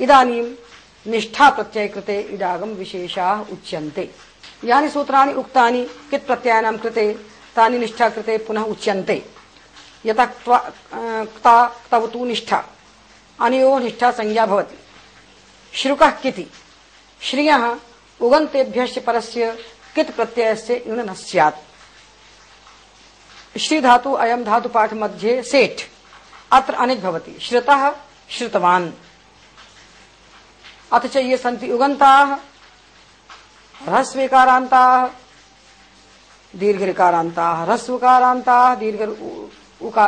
इदानीं निष्ठा प्रत्यय कृते इडागम विशेषाः उच्यन्ते। यानि सूत्राणि उक्तानि, कित् प्रत्ययानां कृते, तानि निष्ठा कृते पुनः उच्यन्ते। यतः क्त्वा- क्ता, क्तवतु निष्ठा। अनयोः निष्ठा संज्ञा भवति। श्रुकः किति? श्रियः उगन्तेभ्यश्च परस्य कित् प्रत्ययस्य यून न स्यात्। श्री धातु अयम धातु पाठ मध्ये सेठ। अत्र अनिज भवति। श्रुतः श्रुतवान्। अथ च ये सन्ति उगन्ताः, ह्रस्वीकारान्ताः, दीर्घऋकारान्ताः, ह्रस्वकारान्ताः, दीर्घ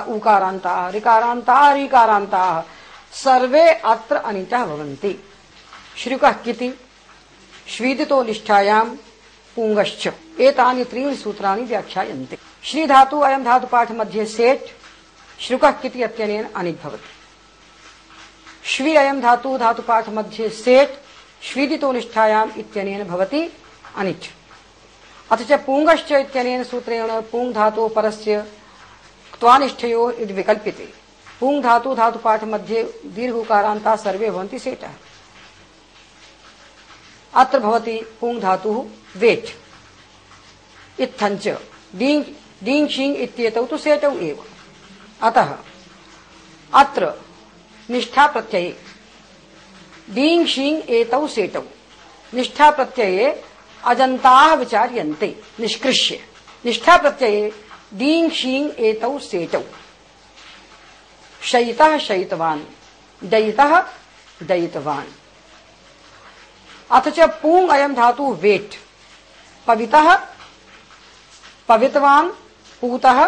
उकारान्ताः, ऋकारान्ताः ऋकारान्ताः, सर्वे अत्र अनितः भवन्ति। श्रुकः किति? श्वीदितो निष्ठायां पुंगश्च एतानि त्रीणि सूत्राणि व्याख्यायन्ते। श्री धातु अयं धातु पाठ मध्ये सेट्, श्रुकः किति इत्यनेन अनिट् भवति श्वी अयं धातु धातु पाठ मध्ये सेट् श्वीदितो निष्ठायाम् इत्यनेन भवति अनिच्। अथ च पुंगश्च इत्यनेन सूत्रेण पुंग धातोः परस्य क्त्वानिष्ठयोः इति विकल्प्यते। पुंग धातु धातु पाठ मध्ये दीर्घकारान्ताः सर्वे भवन्ति सेटः अत्र भवति पुंग धातुः वेट् इत्थञ्च डीङ् डीङ्, शीङ् इत्येतौ तु सेटौ एव। अतः अत्र निष्ठा प्रत्यये। डीङ् शीङ् एतौ सेटौ निष्ठा प्रत्यये अजन्ताः विचार्यन्ते, निष्कृष्य। निष्ठा प्रत्यये डीङ् शीङ् एतौ सेटौ शयितः शयितवान्, दयितः दयितवान्। अथ च पूंग अयम धातु वेट। पवितः पवितवान, पूतः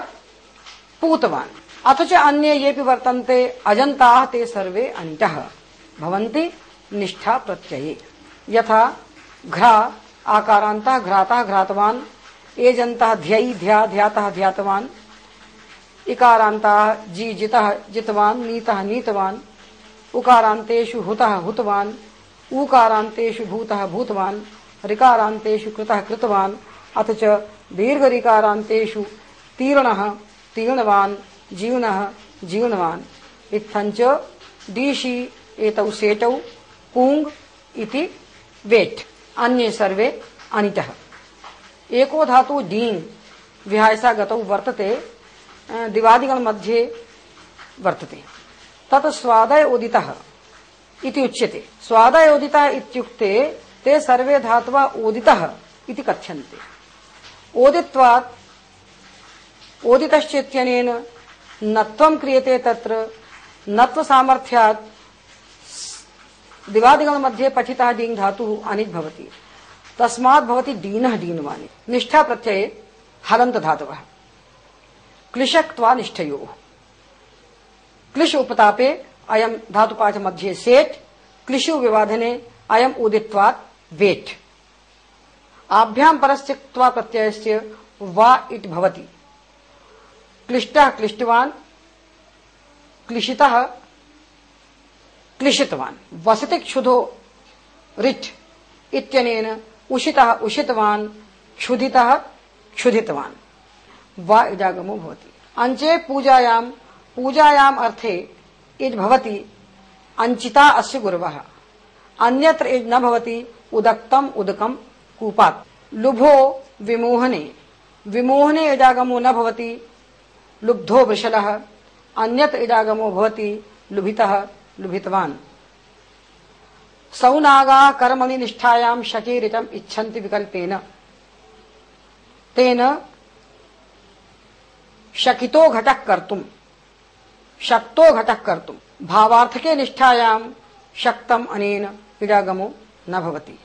पूतवान। अथ च अन्ये येऽपि वर्तन्ते, अजन्ताः ते सर्वे अन्तः भवन्ति निष्ठा प्रत्यये। यथा घ्रा, आकारान्तः घ्रातः घ्रातवान् एजन्तः ध्यै ध्या ध्यातः ध्यातवान्, इकारान्ताः जी जितः जितवान्, नीतः नीतवान्, उकारान्तेषु हुतः हुतवान्, ऊकारान्तेषु भूतः भूतवान्, ऋकारान्तेषु कृतः कृतवान्, अथ च दीर्घऋकारान्तेषु तीर्णः तीर्णवान् जीवनः जीवनवान्। इत्थञ्च डीशी एतौ सेटौ पुङ् इति वेट्, अन्ये सर्वे अनितः। एको धातु डीङ् विहायसा गतौ वर्तते दिवादिगण मध्ये वर्तते। तत् स्वादय उदितः इति उच्यते। स्वादय उदितः इत्युक्ते ते सर्वे धातवः ओदितः इति कथ्यन्ते। ओदित्वात् ओदितश्च इत्यनेन नत्वं क्रियते तत्र नत्वसामर्थ्यात् दिवादिगण मध्ये पठितः डीङ् धातुः अनित् भवति। तस्मात् भवति डीनः डीनवानि। निष्ठा प्रत्यये हलन्त धातवः। क्लिशक्त्वा निष्ठयोः। क्लिश उपतापे अयम धातुपाठ मध्ये सेठ क्लिशु विवाधने अयम उदित्वात् वेट। आभ्याम परस्य क्त्वा प्रत्ययस्य वा इट भवति। क्लिष्टः क्लिष्टवान् क्लिशितः क्लिशितवान् वसति क्षुधो रिट् इत्यनेन उषितः उषितवान्, क्षुधितः क्षुधितवान्। वा इडागमो भवति। अंचे पूजायां, पूजायाम् अर्थे इज् भवति अंचिता अस्य गुरवः। अन्यत्र इज् न भवति उदक्तम् उदकम् कूपात्। लुभो विमोहने। विमोहने इडागमो न भवति लुब्धो वृषलः अन्यत्र इडागमो भवति लुभितः, लुभितवान्। सौनागाः कर्मणि निष्ठायां शकीरितम् इच्छन्ति विकल्पेन। तेन शकितो घटः कर्तुम्, शक्तो घटः कर्तुम्। भावार्थके निष्ठायां शक्तम् अनेन इडागमो न भवति।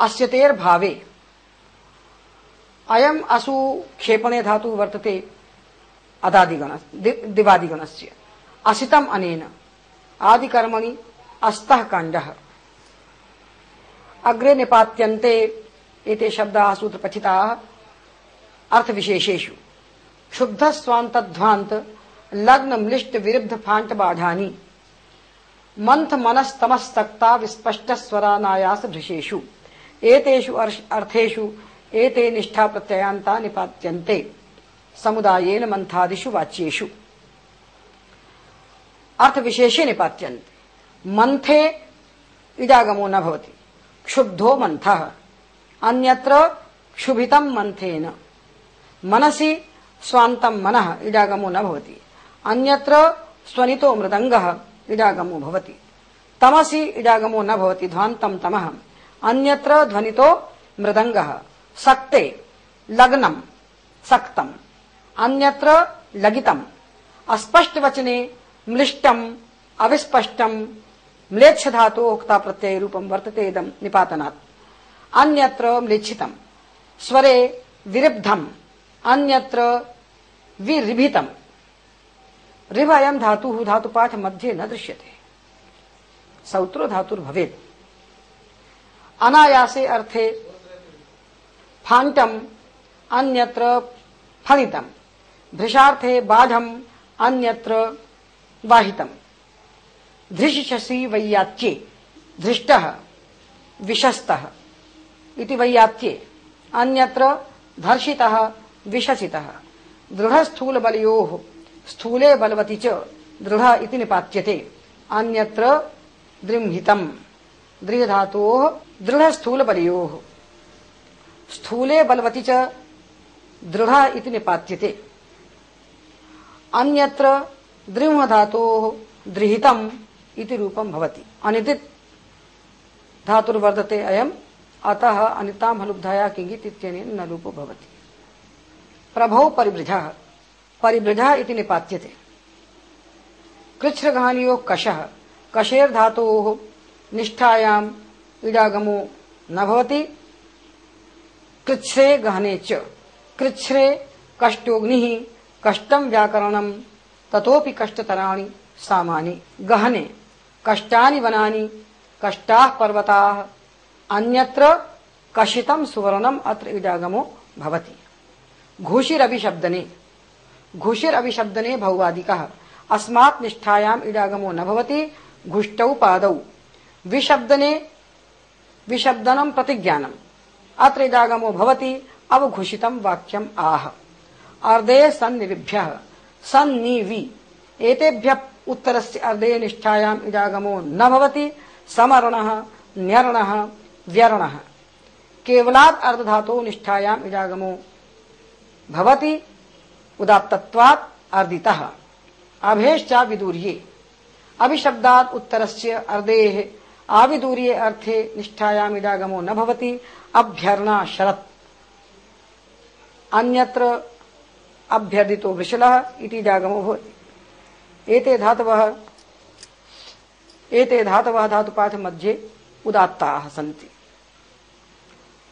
अस्य तेर्भावे अयम् असु क्षेपणे धातु वर्तते। अदादिगण दि- दिवादिगणस्य। असितम् अनेन। आदिकर्मणि अस्तः काण्डः अग्रे निपात्यन्ते एते शब्दाः, सूत्रपठिताः। अर्थविशेषेषु। शुद्ध स्वान्तध्वान्त लग्न म्लिष्ट विरुद्ध फांट बाढ़ानी मंथ मनस्तमस्तक्ता विस्पष्ट स्वरानायास भृशेषु एतेषु अर्ष- अर्थेषु एते निष्ठा प्रत्ययान्ता निपात्यन्ते। समुदायेन मंथादिषु वाच्येषु। अर्थ विशेषे निपात्यन्ते। मंथे इडागमो न भवति। क्षुब्धो मंथः अन्यत्र क्षुभितं मंथेन मनसि स्वान्तं मनः इडागमो न भवति। अन्यत्र स्वनितो मृदङ्गः इडागमो भवति। तमसि इडागमो न भवति, ध्वान्तं तमः। अन्यत्र ध्वनितो मृदङ्गः। सक्ते, लग्नं, सक्तम्। अन्यत्र लगितम्। अस्पष्ट वचने म्लिष्टम, अविस्पष्टम म्लेच्छ धातु उक्ता प्रत्यय रूपम वर्तते इदम निपातनात्। अन्यत्र म्लेच्छितम। स्वरे विरिब्धम। अन्यत्र विरिभितम। रिभ अयम धातु धातुपाठ मध्ये न दृश्यते। सौत्रो धातुर्भवेत्। अनायासे अर्थे फांटम अन्यत्र फलितम। भृशार्थे बाढ़म अन्यत्र बाहितम। धृषि वैयाच्ये, धृष्ट विशस्त इति वैयाच्ये। अन्यत्र धर्षित विशसित दृढ़ स्थूल बलयो स्थूले बलवती च दृढ़ इति निपात्यते। अन्यत्र दृंहितम। दृढ़ धातो दृढ़ स्थूल बलयो स्थूले बलवती च दृढ़ इति निपात्यते। अन्यत्र दृढ़ धातो दृहितम इति रूपम भवति। अनिदित धातुर्वर्धते अयम, अतः अनिताम हलुब्धाया किंगित इत्यनेन न रूपो भवति। प्रभौ परिभृजः। परिभृजः इति निपात्यते। कृच्छ्रघानियो कषः कशेर धातोः निष्ठायाम इडागमो न भवति। कृच्छ्रे गहने च। कृच्छ्रे कष्टोग्नि कष्टम व्याकरणम तथोपि कष्टतराणि सामानि गहने। कष्टानि वनानि, कष्टा पर्वता, अन्यत्र कशितम सुवर्णम अत्र इडागमो भवति। घोषिर अभिशब्दने घोषिर अभिशब्दने भौवादिकः। अस्मात् निष्ठायाम इडागमो न भवति, घुष्टौ पादौ। विशब्दने विशब्दनम प्रतिज्ञानम। अत्र इडागमो भवति अवघोषितम वाक्यम आह। अर्धे सन्निभ्य सन्निवि। एतेभ्य उत्तरस्य अर्धे निष्ठायाम इडागमो न भवति। समरणः, न्यरणः, व्यरणः। केवलात् अर्धधातो निष्ठायाम इडागमो भवति। उदात्तत्वात् अर्दितः अभेश्चा विदूर्ये। अभिशब्दात् उत्तरस्य अर्धेः। आविदूर्ये अर्थे निष्ठायाम इडागमो न भवति। अभ्यर्णा अन्यत्र अभ्यर्दितो वृषलः इति जागमो भवति। एते धातवः एते धातवः धातुपाठ मध्ये उदात्ताः सन्ति।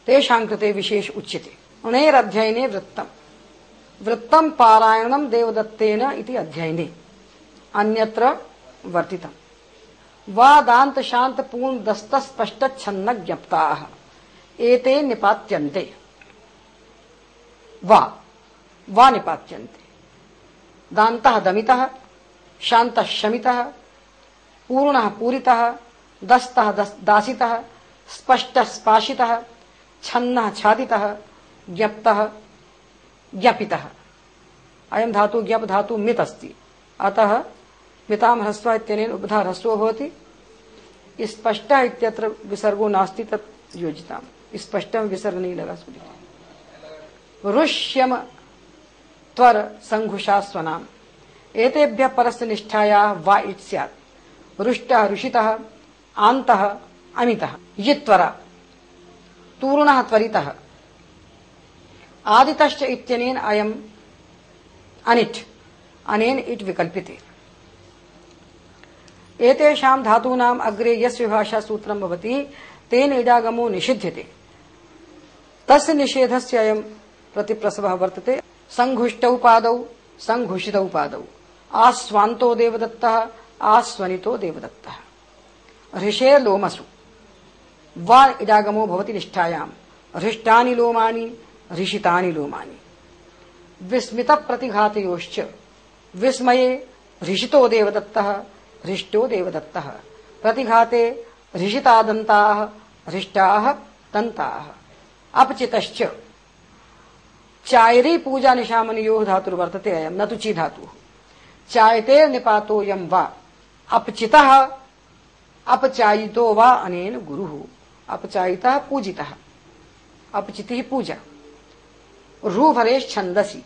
तेषां कृते विशेष उच्यते। उणेरध्ययने वृत्तम्। वृत्तं पारायणं देवदत्तेन इति अध्ययने। अन्यत्र वर्तितम्। वा दान्त शान्त पूर्ण दस्त स्पष्ट छन्न ज्ञप्ताः एते निपात्यन्ते। वा। वा निपात्यन्ते दान्तः दमितः, शान्तः शमितः, पूर्णः पूरितः, दस्तः दासितः, स्पष्टः स्पाशितः, छन्नः छादितः ज्ञप्तः ज्ञपितः अयं धातु ज्ञप धातु मित् अस्ति। अतः मितां ह्रस्व इत्यनेन उपधा ह्रस्वो भवति। स्पष्टः इत्यत्र विसर्गो नास्ति तत् योजिताम्। स्पष्टं विसर्ग नहीं लगा रुष्यम त्वर संघुषा स्वनाम एतेभ्य परस्य निष्ठाया वा इट स्यात्। रुष्टः रुषितः आन्तः अमितः। यित्वरा तूर्णः त्वरितः। आदितश्च इत्यनेन अयम् अनिट्। अनेन इट् विकल्प्यते एतेषां धातूनाम् अग्रे यस्य सूत्रं भवति, तेन इडागमो निषिध्यते। तस्य निषेधस्य अयम् प्रतिप्रसवः वर्तते। संघुष्टौ पादौ, संघुषितौ पादौ। आस्वान्तो देवदत्तः, आस्वनितो देवदत्तः। हृषे लोमसु। वा इडागमो भवति निष्ठायाम्। हृष्टानि लोमानि हृषितानि लोमानि। विस्मित प्रतिघातयोश्च विस्मये हृषितो देवदत्तः हृष्टो देवदत्तः। प्रतिघाते हृषितादन्ताः हृष्टाः दन्ताः अपचितश्च। चायरी पूजा निशामनियो धातुर्वर्तते अयम न ची धातु। चायते निपातो यम वा, अपचित, अपचायितो वा अनेन गुरु। अपचायिता पूजिता, अपचिति पूजा। रू भरेश छंदसी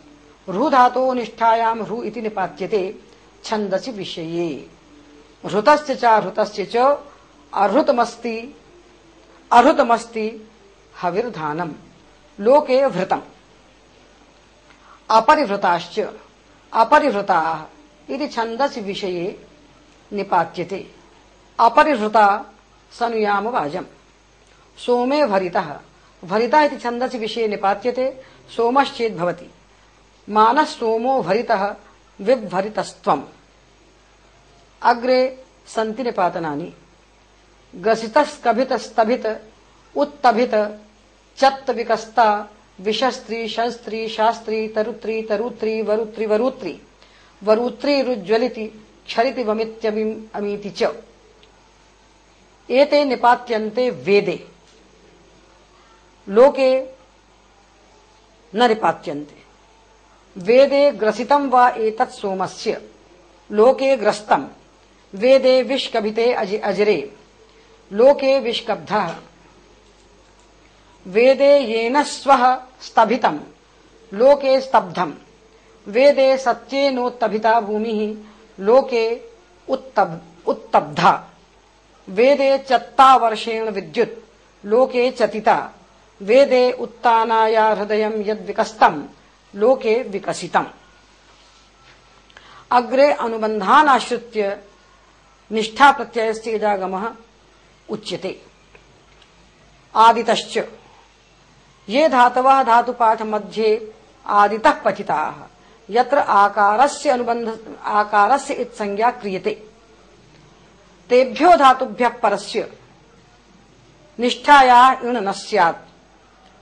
रू धातो निष्ठायाम रू इति निपात्यते छंदसी विषये। हृतस्य च हृतस्य च अहृतमस्ति अहृतमस्ति हविर्धानम। लोके भृतम अपरिभृताश्च अपरिभृता इति छन्दसि विषये निपात्यते। अपरिभृता सनुयाम वाजम सोमे भरितः। भरिता इति छन्दसि विषये निपात्यते सोमश्चेत् भवति। मानः सोमो भरितः विभरितस्त्वम्। अग्रे सन्ति निपातनानि। ग्रसितस्कभितस्तभित उत्तभित चत्त विकस्ता विषस्त्री, शस्त्री, शास्त्री, तरुत्री तरुत्री, वरुत्री वरुत्री। वरुत्री रुज्ज्वलिति, क्षरिति वमित्यमिम्, अमीति च। एते निपात्यन्ते वेदे। लोके न निपात्यन्ते। वेदे ग्रसितं वा एतत् सोमस्य। लोके ग्रस्तम्। वेदे विष्कभिते अजरे। लोके विष्कब्धः। वेदे येन स्वः स्तभितम्। लोके स्तब्धम्। वेदे सत्येनोत्तभिता भूमिः। लोके उत्तब उत्तब्धा। वेदे चत्ता वर्षेण विद्युत्। लोके चतिता। वेदे उत्तानाया हृदयं यद्विकस्तम् लोके विकसितम्। अग्रे अनुबन्धानाश्रित्य निष्ठा प्रत्ययस्य इडागमः उच्यते। आदितश्च। ये धातवः धातुपाठ मध्ये आदितः पठिताः। यत्र आकारस्य अनुबंध आकारस्य इत्संज्ञा क्रियते। तेभ्यो धातुभ्यः परस्य निष्ठाया इण न स्यात्।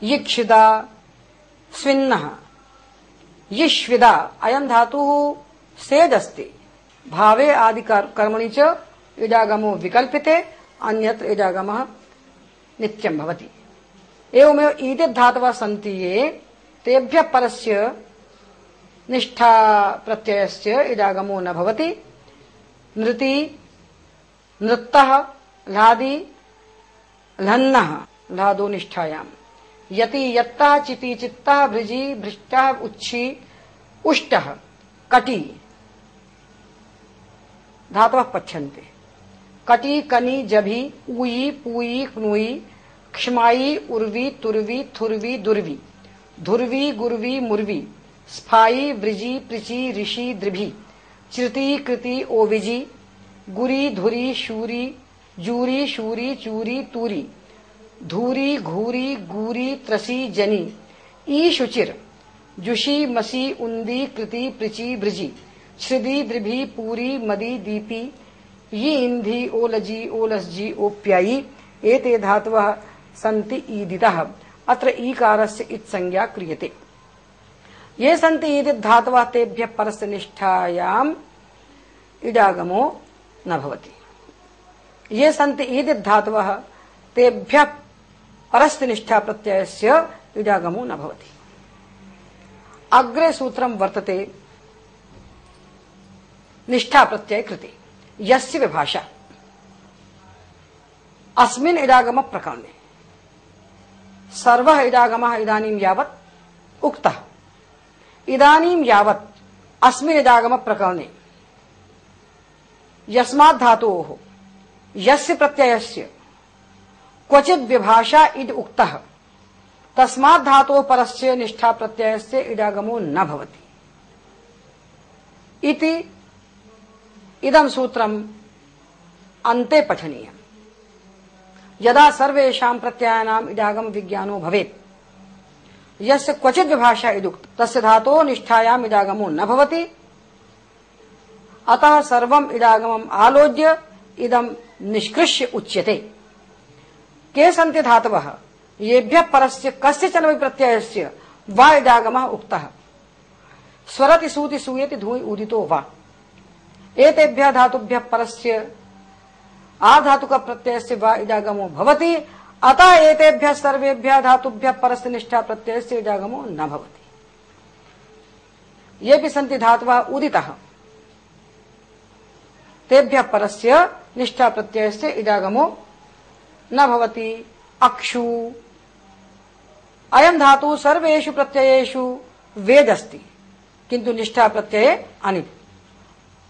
यिक्षिदा स्विन्नः। यिष्विदा अयं धातुः सेदस्ति। भावे आदि कर्मणि च इडागमो विकल्पिते अन्यत्र इडागमः नित्यं भवति। एवमेव ईदित् धातवः सन्ति ये। तेभ्यः परस्य निष्ठा प्रत्ययस्य इडागमो न भवति। नृति, नृत्तः, लादि, लन्नः, लादो निष्ठायाम् यति यत्तः चिति चित्तः भृजि भृष्टः उच्छी उष्टः कटि। धातवः पठ्यन्ते। कटि, कनि, जभि उयि पूयि क्नुयि क्षमाई उर्वी तुर्वी थुर्वी दुर्वी धुर्वी गुर्वी मुर्वी स्फाई वृजी प्रिची ऋषि द्रिभि चिति कृति ओविजी गुरी धुरी शूरी जूरी शूरी चूरी तूरी धूरी घूरी गूरी त्रसी जनी ई शुचिर जुशी मसी उन्दी कृति प्रिची ब्रिजी श्रिदी द्रिभि पूरी मदी दीपी यी इंधी ओलजी ओलसजी ओप्यायी एते धातवः सन्ति ईदितः। अत्र ईकारस्य इत्संज्ञा क्रियते। ये सन्ति ईदित् धातवः तेभ्यः परस्य निष्ठायाम् इडागमो न भवति। ये सन्ति ईदित् धातवः, तेभ्यः परस्य निष्ठा प्रत्ययस्य इडागमो न भवति। अग्रे सूत्रं वर्तते निष्ठा प्रत्यय कृते। यस्य विभाषा। अस्मिन् इडागम प्रकरणे सर्व इडागम इदानीं यावत् उक्तः। इदानीं यावत् अस्मिन् इडागम प्रकरणे यस्मात् धातोः, यस्य प्रत्ययस्य क्वचित् विभाषा इति उक्तः। तस्मात् धातोः परस्य निष्ठा प्रत्ययस्य इडागमो न भवति। इति, इदं सूत्रम् अन्ते पठनीयम्। यदा सर्वेषां प्रत्ययानाम् इडागम विज्ञानो भवेत्। यस्य क्वचित् विभाषा इदुक्त तस्य धातोः निष्ठायाम् इडागमो न भवति। अतः सर्वम् इडागमम् आलोच्य इदं निष्कृष्य उच्यते। के सन्ति धातवः? येभ्यः परस्य कस्यचन प्रत्ययस्य वा इडागमः उक्तः। स्वरति सूति सूयति धूयि उदितो वा? एतेभ्यः धातुभ्यः परस्य आधातुक प्रत्यय से वा इडागमो भवति, अतः एतेभ्यः सर्वेभ्यः धातुभ्यः परस्य निष्ठा प्रत्यय से इडागमो न भवति। ये भी सन्ति धातवः उदितः। तेभ्यः परस्य निष्ठा प्रत्यय से इडागमो न भवति। अक्षु। अयम धातु सर्वेषु प्रत्ययेषु वेद अस्ति किंतु निष्ठा प्रत्यय अनित।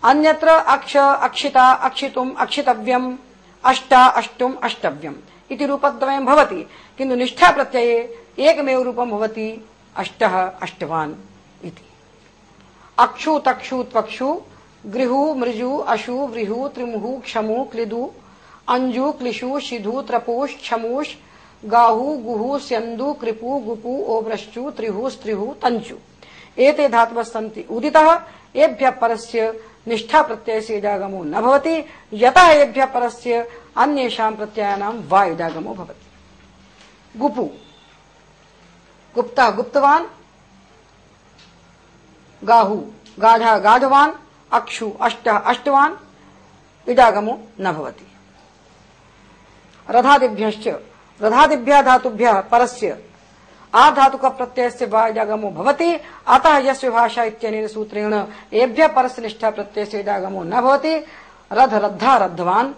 अन्यत्र अक्ष, अक्षिता, अक्षितुम, अक्षितव्यम, अष्टा, अष्टुम, अष्टव्यम इति रूपद्वयं भवति। किन्तु निष्ठा प्रत्यये एकमेव रूपं भवति अष्टः, अष्टवान् इति। अक्षु, तक्षु, त्वक्षु, गृहु, मृजु, अशु व्रीहु त्रिमुहु, क्षमु, क्लिदु अंजु क्लिशु शिधु त्रपुष क्षमुष गाहु, गुहु, स्यन्दु, कृपु, गुपु, ओभ्रश्चु, त्रिहु, स्त्रिहु तंचु एते धातवः सन्ति। उदितः एभ्यः परस्य निष्ठा प्रत्यय से इडागमो न भवति यतः एभ्यः परस्य अन्येषां प्रत्ययानां वा इडागमो भवति। गुपु। गुप्तः गुप्तवान्, गाहु गाढः गाढवान्, अक्षु अष्टः अष्टवान् इडागमो न भवति। रथादिभ्यश्च, रथादिभ्यः धातुभ्यः परस्य आ धातु का प्रत्यय वाजागमो भवति, अतः यश भाषा इत्यनेन सूत्रेण एभ्य परस निष्ठा प्रत्यय से जागमो न भवति। रध रद्धा रद्धवान,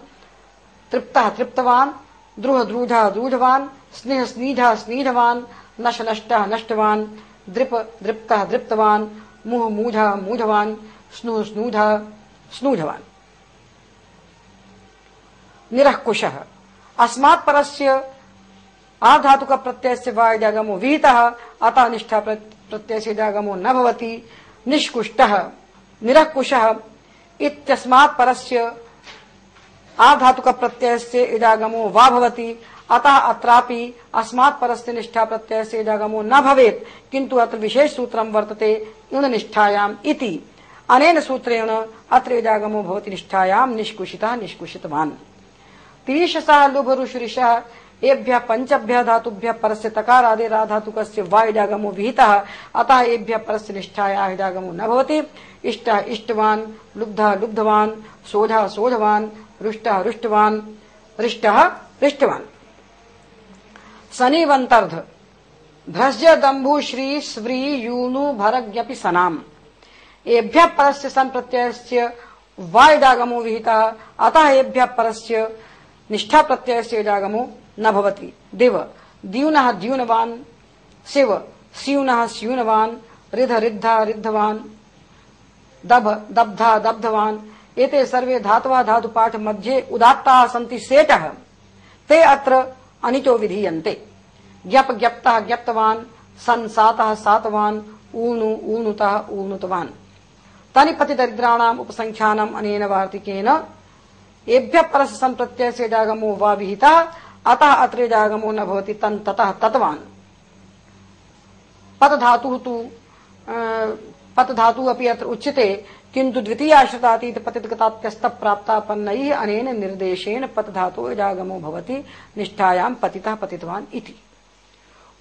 तृप्तः तृप्तवान, द्रुह द्रूढ द्रूढवान स्नेह स्नीढ स्नीढवान नश नष्टः नष्टवान दृप दृप्तः दृप्तवान, मुह मूढ मूढवान, स्नु स्नूढ स्नूढवान निरः कुशः। अस्मात् परस्य आ धातु का प्रत्यय से वायजागमो विहित अतः निष्ठा प्रत्यय से जागमो न भवति, निष्कुष्ट निरकुश इत्यस्मात् परस्य आ धातु का प्रत्यय से इडागमो वा भवति, अतः अत्रापि अस्मात् परस्य निष्ठा प्रत्यय से इडागमो न भवेत् किंतु अत्र विशेष सूत्रम वर्तते, इण निष्ठायाम इति। अनेन सूत्रेण अत्र इडागमो भवति निष्ठायाम निष्कुशितः, निष्कुशितवान्। तीशसः लुभरुषुरिषः एभ्य पंचभ्य धातुभ्य परस्य तकार आदि राधातुकस्य वा इडागमो विहितः। अतः एभ्य परस्य निष्ठाया इडागमो न भवति। इष्टः इष्टवान्, लुब्धः लुब्धवान्, सोढः सोढवान्, रुष्टः रुष्टवान्, रिष्टः रिष्टवान्। सनिवन्तर्ध भ्रज्य दम्भु श्री स्व्री यूनु, भरग्यपि सनाम। एभ्य परस्य सन प्रत्ययस्य वा इडागमो विहितः। अतः एभ्य परस्य निष्ठा प्रत्ययस्य इडागमो न भवति। दिव, द्यूनः द्यूनवान्, शिव, स्यूनः स्यूनवान् रिध रिद्धा रिद्धवान् दभ दब्धा दब्धवान्, एते सर्वे धातवः धातुपाठ मध्ये उदात्ताः सन्ति सेटः। ते अत्र अनितो विधीयन्ते। ज्ञप ज्ञप्तः ज्ञप्तवान्, सन् सातः सातवान् ऊणु ऊणुतः ऊणुतवान् तनिपतिदरिद्राणाम् उपसङ्ख्यानम् अनेन वार्तिकेन, एभ्यः परस सम्प्रत्यय से जागमो वा विहितः अतः अत्र जागमो न भवति, तन ततः तत्वान्। पत धातु तु पत धातु अपि अत्र उच्यते, किन्तु द्वितीयाश्रितातीत पतितगतात्यस्त प्राप्तापन्नैः अनेन निर्देशेन पत धातु जागमो भवति, निष्ठायां पतितः पतितवान् इति।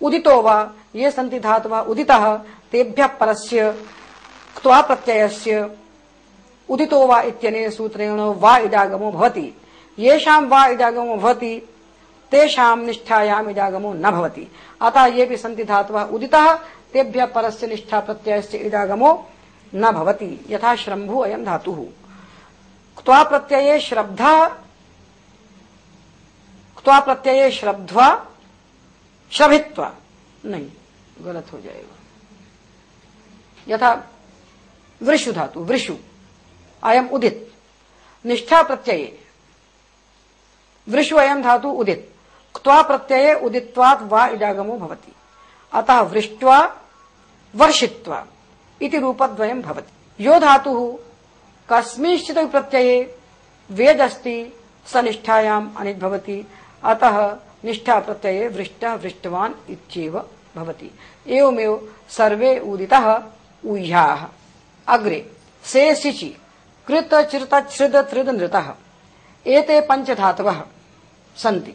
उदितो वा, ये सन्ति धातवः उदितः, तेभ्यः परस्य क्त्वा प्रत्ययस्य उदितो वा इत्यनेन सूत्रेण वा इडागमो भवति। येषां वा इडागमो भवति तेषां निष्ठायाम इडागमो न भवति। अतः ये भी सन्ति धातवः उदितः, तेभ्यः परस्य निष्ठा प्रत्ययस्य इडागमो न भवति। यथा श्रम्भु अयं धातुः। क्त्वा प्रत्यये श्रब्धा, क्त्वा प्रत्यये श्रब्ध्वा, श्रभित्वा। नहीं, गलत हो जाएगा। यथा वृषु धातु, वृषु, अयम उदित। निष्ठा प्रत्यये। वृषु अयम धातु उदित। क्त्वा प्रत्यये उदित्वात् वा इडागमो भवति। अतः वृष्ट्वा, वर्षित्वा इति रूपद्वयं भवति। यो धातुः कस्मिंश्चित् प्रत्यये वेद अस्ति स निष्ठायाम् अनित् अतः निष्ठा प्रत्यये वृष्टः वृष्टवान् इत्येव भवति। एवमेव सर्वे उदितः ऊह्याः अग्रे से सिचि कृत चिरत छृद त्रिद नृतः एते पंचधातवः सन्ति।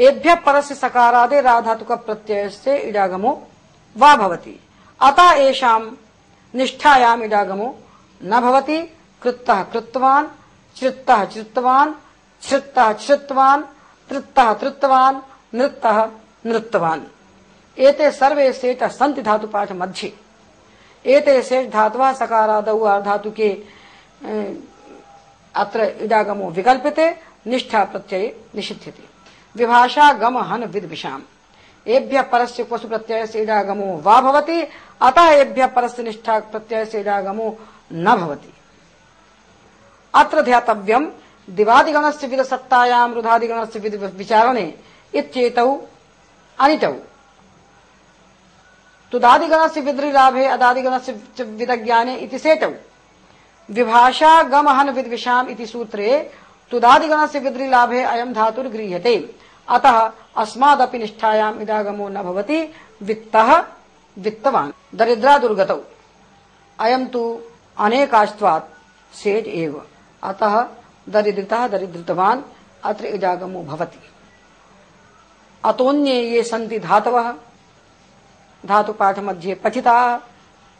एभ्य परस्य सकारादे राधातुक प्रत्यय से इडागमो वा भवति। अतः एषां निष्ठायाम इडागमो न भवति। कृत्तः कृत्तवान्, चित्तः चित्तवान् श्रुत्तः श्रुत्तवान् तृत्तः तृत्तवान्, नृत्तः नृत्तवान्। एते सर्वे सेठ सन्ति धातुपाठ मध्ये। एते शेष धातवः सकारादौ धातुके अत्र इडागमो विकल्पिते निष्ठा प्रत्यय निषिध्यते। विभाषा गम हन विद विषाम एभ्य परस्य क्वसु प्रत्यय से इडागमो वा भवति, अतः एभ्य परस्य निष्ठा प्रत्यय से इडागमो न भवति। अत्र ध्यातव्यम दिवादिगणस्य विद सत्तायाम रुधादिगणस्य विद विचारणे इत्येतौ अनितौ। तुदादिगणस्य विद्रिलाभे अदादिगणस्य विदज्ञाने इति सेतौ। विभाषा गमहन विद्विषाम इति सूत्रे तुदादिगणस्य विद्रिलाभे अयं धातुर्गृह्यते। अतः अस्मादपि निष्ठायाम इदागमो न भवति, वित्तः वित्तवान्। दरिद्रा दुर्गतौ। अयं तु अनेकास्त्वात् सेज एव। अतः दरिद्रता दरिद्रतवान्, अत्र इजागमो भवति। अतोन्ये ये सन्ति धातवः धातुपाठ मध्ये पठिताः,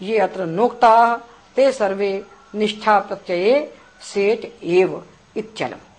ये अत्र नोक्ताः, ते सर्वे निष्ठा प्रत्यये सेट एव इत्यलम्